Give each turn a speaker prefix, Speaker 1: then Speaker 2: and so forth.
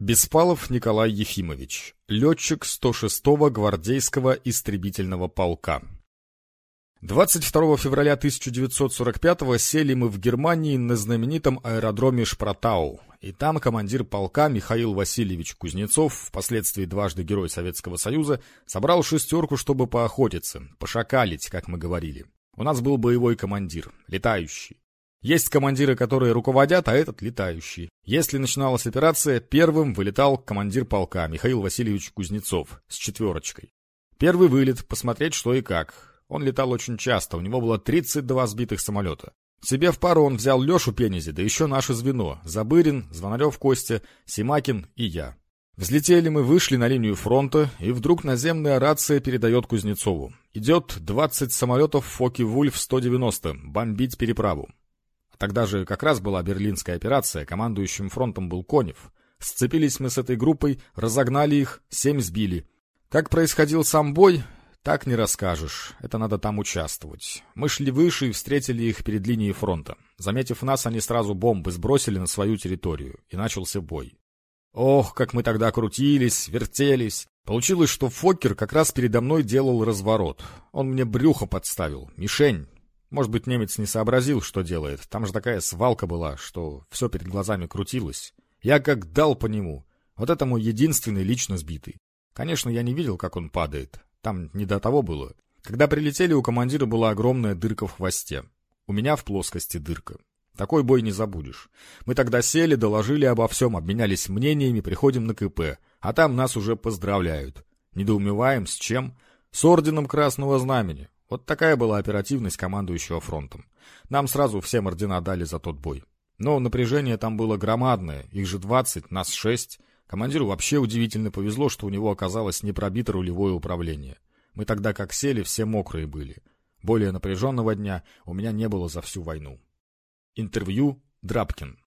Speaker 1: Беспалов Николай Ефимович, летчик 106-го гвардейского истребительного полка. 22 февраля 1945-го сели мы в Германии на знаменитом аэродроме Шпратау, и там командир полка Михаил Васильевич Кузнецов, впоследствии дважды Герой Советского Союза, собрал шестерку, чтобы поохотиться, пошакалить, как мы говорили. У нас был боевой командир, летающий. Есть командиры, которые руководят, а этот летающий. Если начиналась операция, первым вылетал командир полка Михаил Васильевич Кузнецов с четверочкой. Первый вылет, посмотреть что и как. Он летал очень часто, у него было 32 сбитых самолета. Себе в пару он взял Лешу Пенези, да еще наше звено. Забырин, Звонарев Костя, Симакин и я. Взлетели мы, вышли на линию фронта, и вдруг наземная рация передает Кузнецову. Идет 20 самолетов Фоки-Вульф-190, бомбить переправу. Тогда же как раз была берлинская операция, командующим фронтом был Конев. Сцепились мы с этой группой, разогнали их, семь сбили. Как происходил сам бой, так не расскажешь. Это надо там участвовать. Мы шли выше и встретили их перед линией фронта. Заметив нас, они сразу бомбы сбросили на свою территорию, и начался бой. Ох, как мы тогда крутились, вертелись. Получилось, что Фоккер как раз передо мной делал разворот. Он мне брюхо подставил, мишень, может быть, немец не сообразил, что делает. Там же такая свалка была, что все перед глазами крутилось. Я как дал по нему. Вот этому единственный лично сбитый. Конечно, я не видел, как он падает. Там не до того было. Когда прилетели, у командира была огромная дырка в хвосте. У меня в плоскости дырка. Такой бой не забудешь. Мы тогда сели, доложили обо всем, обменялись мнениями, приходим на КП. А там нас уже поздравляют. Недоумеваем, с чем? С орденом Красного Знамени. Вот такая была оперативность командующего фронтом. Нам сразу всем ордена дали за тот бой. Но напряжение там было громадное, их же 20, нас 6. Командиру вообще удивительно повезло, что у него оказалось не пробито рулевое управление. Мы тогда как сели, все мокрые были. Более напряженного дня у меня не было за всю войну. Интервью Драбкин